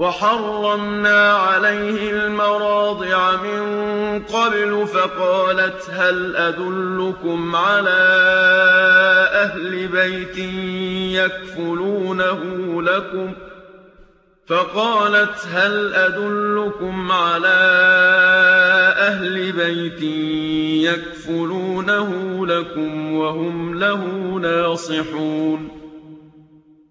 وَحَرَّمْنَا عَلَيْهِ الْمَرَاضِعَ مِن قَبْلُ فَقَالَتْ هَلْ أَدُلُّكُمْ عَلَىٰ أَهْلِ بَيْتٍ يَكْفُلُونَهُ لَكُمْ ۖ؟ فَقَالَتْ هَلْ أَدُلُّكُمْ عَلَىٰ أَهْلِ بَيْتٍ يَكْفُلُونَهُ لَكُمْ وَهُمْ لَهُ نَاصِحُونَ؟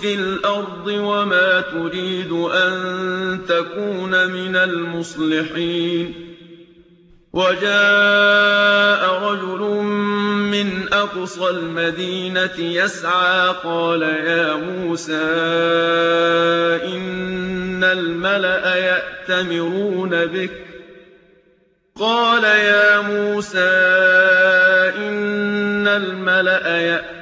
في الأرض وما تريد أن تكون من المصلحين. وجاء رجل من أقصى المدينة يسعى قال يا موسى إن الملأ يأتمرون بك. قال يا موسى إن الملأ يأتمرون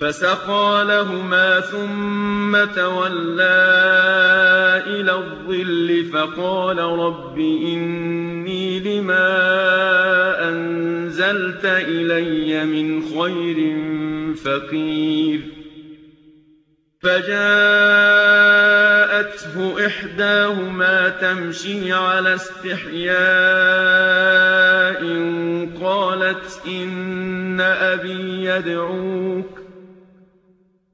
فسقى لهما ثم تولى إلى الظل فقال رب إني لما أنزلت إلي من خير فقير. فجاءته إحداهما تمشي على استحياء قالت إن أبي يدعوك.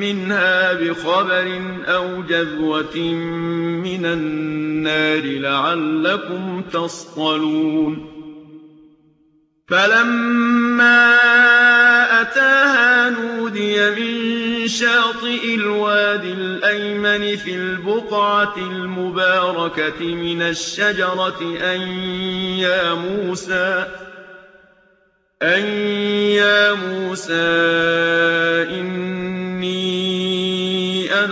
منها بخبر أو جذوة من النار لعلكم تصطلون. فلما أتاها نودي من شاطئ الواد الأيمن في البقعة المباركة من الشجرة أن يا موسى أن يا موسى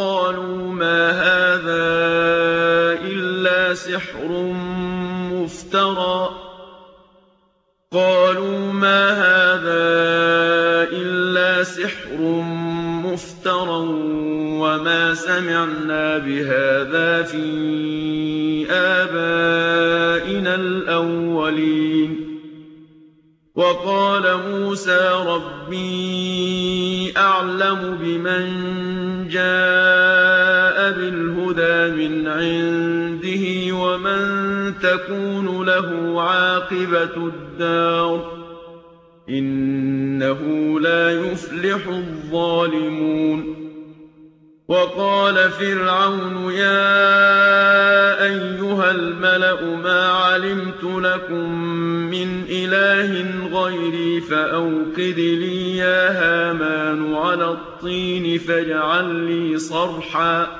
قالوا ما هذا إلا سحر مفترى. قالوا ما هذا إلا سحر مفترى وما سمعنا بهذا في آبائنا الأولين. وقال موسى ربي أعلم بمن جاء عنده ومن تكون له عاقبة الدار إنه لا يفلح الظالمون وقال فرعون يا أيها الملأ ما علمت لكم من إله غيري فأوقد لي يا هامان على الطين فاجعل لي صرحا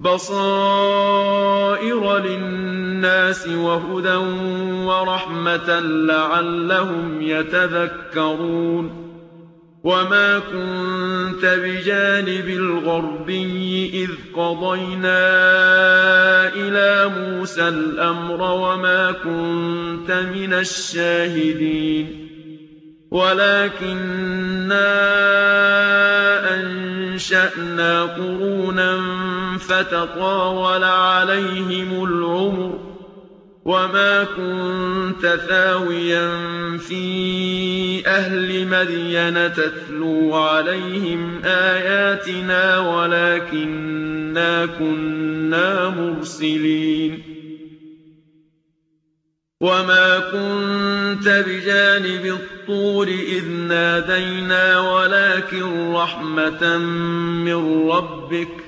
بصائر للناس وهدى ورحمة لعلهم يتذكرون. وما كنت بجانب الغربي إذ قضينا إلى موسى الأمر وما كنت من الشاهدين. وَلَٰكِنَّا أَنشَأْنَا قُرُونًا فَتَطَاوَلَ عَلَيْهِمُ الْعُمُرُ ۚ وَمَا كُنتَ ثَاوِيًا فِي أَهْلِ مَدْيَنَ تَتْلُو عَلَيْهِمْ آيَاتِنَا وَلَٰكِنَّا كُنَّا مُرْسِلِينَ وَمَا كُنتَ بِجَانِبِ الطُّورِ إِذْ نَادَيْنَا وَلَٰكِن رَّحْمَةً مِّن رَّبِّكَ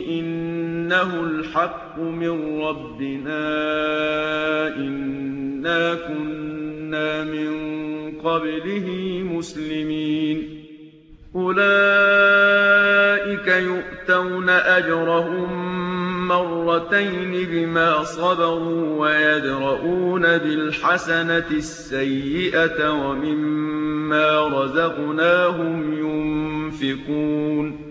إِنَّهُ الْحَقُّ مِن رَّبِّنَا إِنَّا كُنَّا مِن قَبْلِهِ مُسْلِمِينَ. أُولَٰئِكَ يُؤْتَوْنَ أَجْرَهُم مَّرَّتَيْنِ بِمَا صَبَرُوا وَيَدْرَءُونَ بِالْحَسَنَةِ السَّيِّئَةَ وَمِمَّا رَزَقْنَاهُمْ يُنفِقُونَ.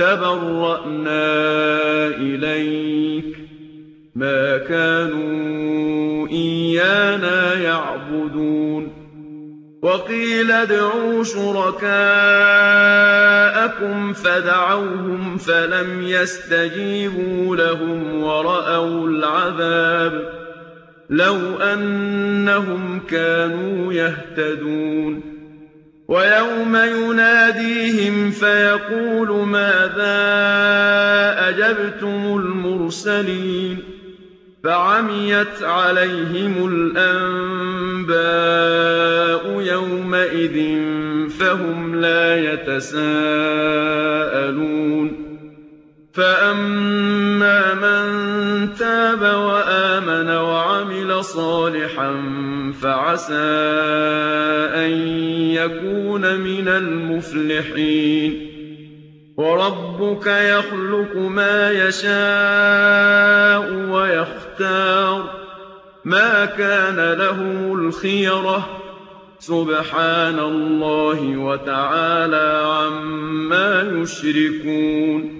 تبرأنا إليك. ما كانوا إيانا يعبدون. وقيل ادعوا شركاءكم فدعوهم فلم يستجيبوا لهم ورأوا العذاب. لو أنهم كانوا يهتدون. ويوم يناديهم فيقول ماذا أجبتم المرسلين فعميت عليهم الأنباء يومئذ فهم لا يتساءلون فأما من تاب وآمن وعمل صالحا فعسى أن يكون من المفلحين. وربك يخلق ما يشاء ويختار. ما كان لهم الخيرة. سبحان الله وتعالى عما يشركون.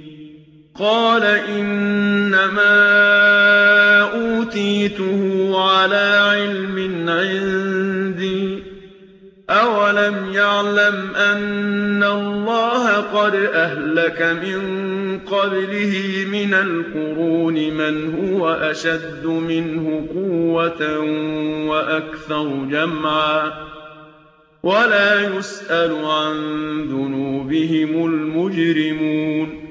قَالَ إِنَّمَا أُوتِيتُهُ عَلَىٰ عِلْمٍ عِندِي ۚ. أَوَلَمْ يَعْلَمْ أَنَّ اللَّهَ قَدْ أَهْلَكَ مِن قَبْلِهِ مِنَ الْقُرُونِ مَنْ هُوَ أَشَدُّ مِنْهُ قُوَّةً وَأَكْثَرُ جَمْعًا. وَلَا يُسْأَلُ عَن ذُنُوبِهِمُ الْمُجْرِمُونَ.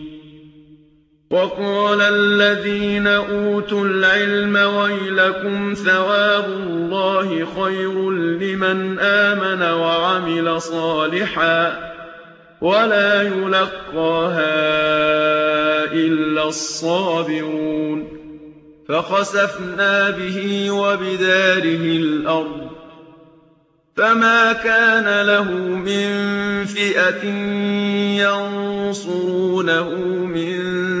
وَقَالَ الَّذِينَ أُوتُوا الْعِلْمَ وَيْلَكُمْ ثَوَابُ اللَّهِ خَيْرٌ لِّمَنْ آمَنَ وَعَمِلَ صَالِحًا ۚ وَلَا يُلَقَّاهَا إِلَّا الصَّابِرُونَ فَخَسَفْنَا بِهِ وَبِدَارِهِ الْأَرْضَ فَمَا كَانَ لَهُ مِن فِئَةٍ يَنصُرُونَهُ مِن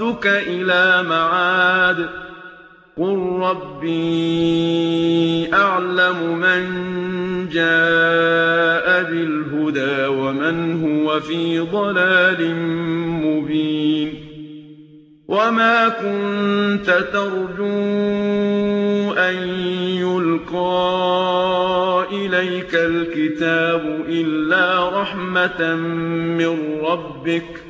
لَرَادُّكَ إِلَىٰ مَعَادٍ ۚ. قُل رَّبِّي أَعْلَمُ مَن جَاءَ بِالْهُدَىٰ وَمَنْ هُوَ فِي ضَلَالٍ مُّبِينٍ. وَمَا كُنتَ تَرْجُو أَن يُلْقَىٰ إِلَيْكَ الْكِتَابُ إِلَّا رَحْمَةً مِّن رَّبِّكَ ۖ.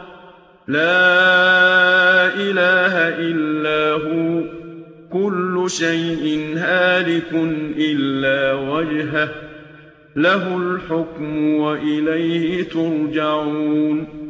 لَا إِلَٰهَ إِلَّا هُوَ ۚ. كُلُّ شَيْءٍ هَالِكٌ إِلَّا وَجْهَهُ ۚ. لَهُ الْحُكْمُ وَإِلَيْهِ تُرْجَعُونَ.